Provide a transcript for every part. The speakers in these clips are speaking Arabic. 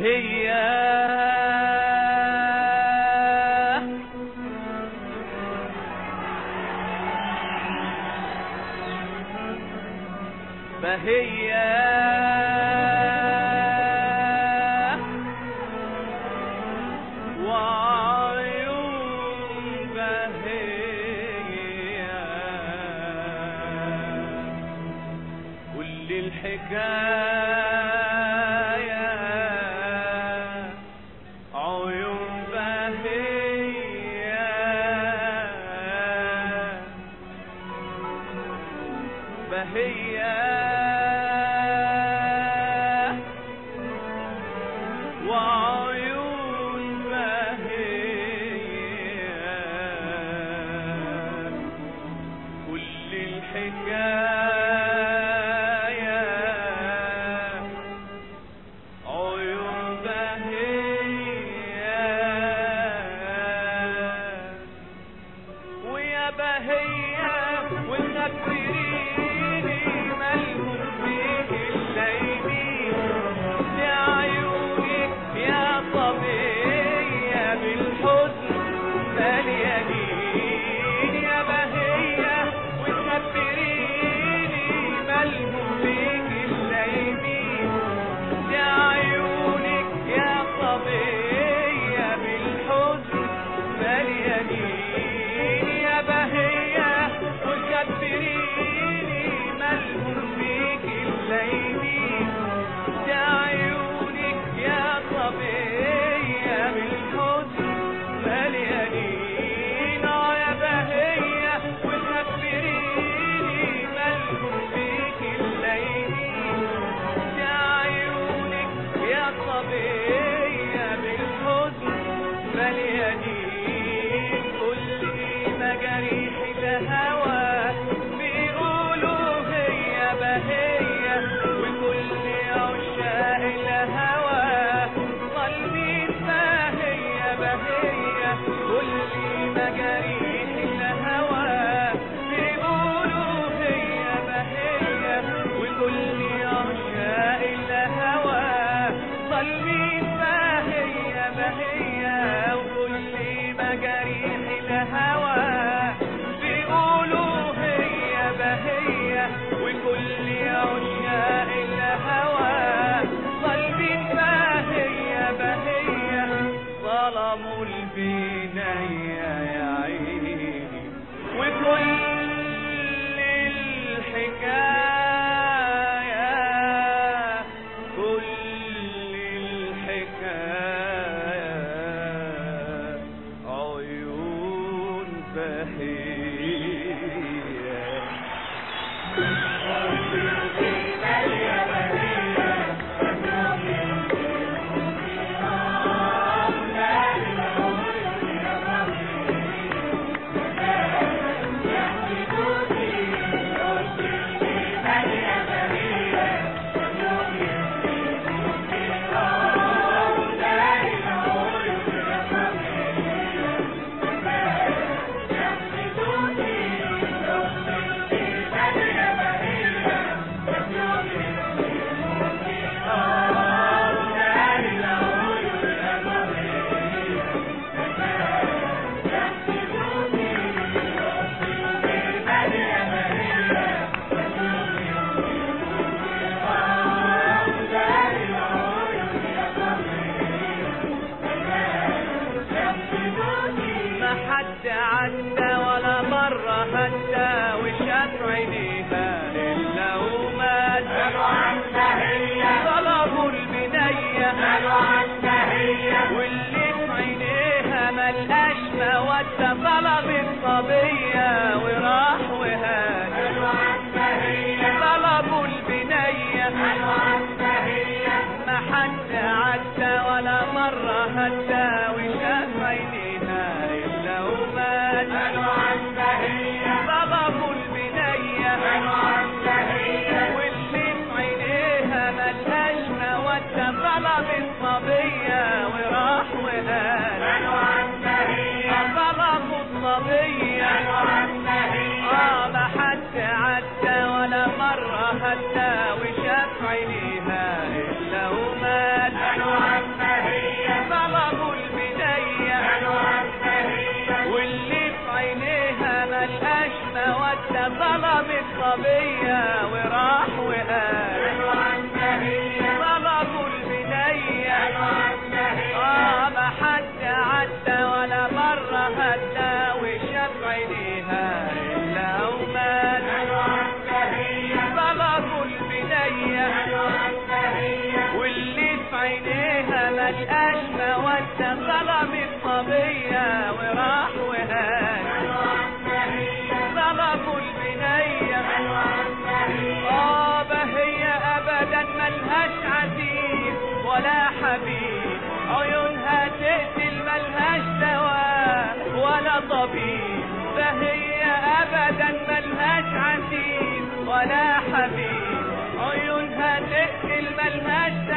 هي فهي بهية. وعيون بهية. كل الحكاية عيون بهية. ويا بهية المستحيل حتى وشاء ولا حبيب. عيونها تقتل ملهاش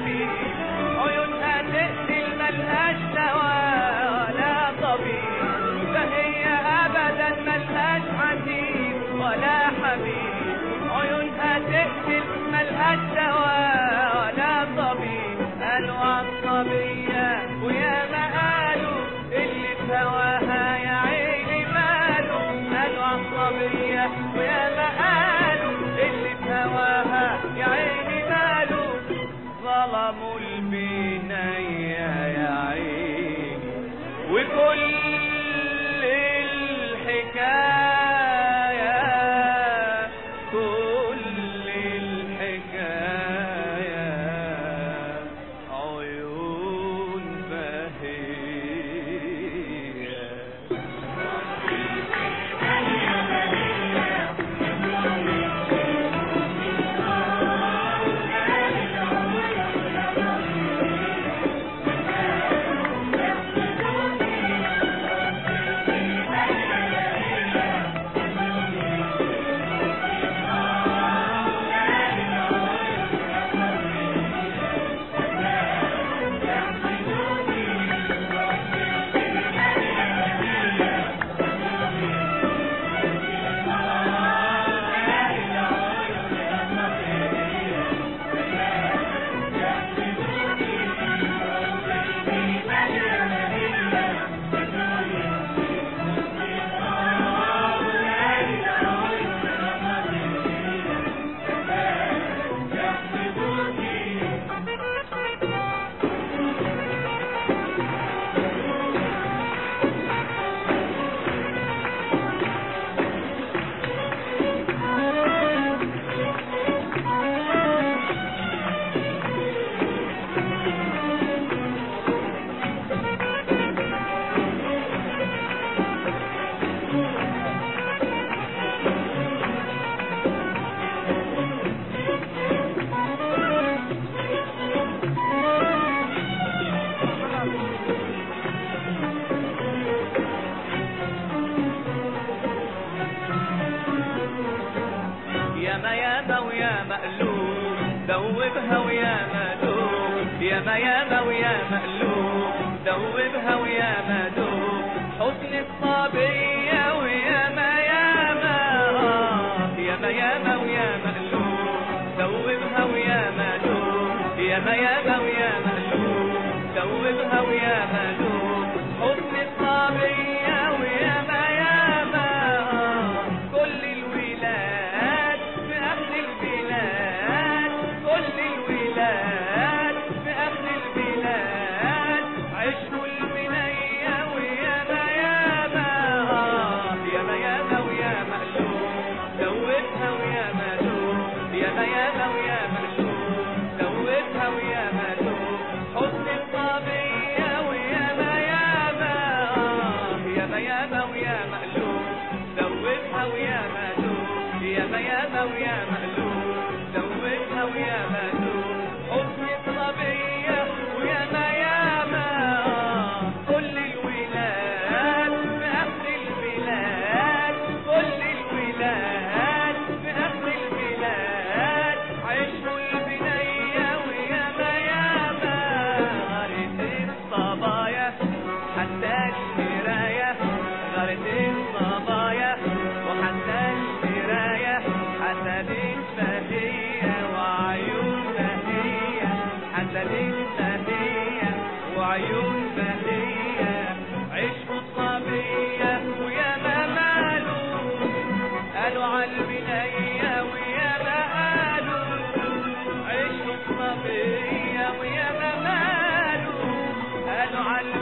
ولا ظلموا يابا ويا مقلوب دوبها ويا مدوب يابا يابا ويا مقلوب دوبها ويا مدوب حسنك صبي أبوا ويا مألوف. نعلم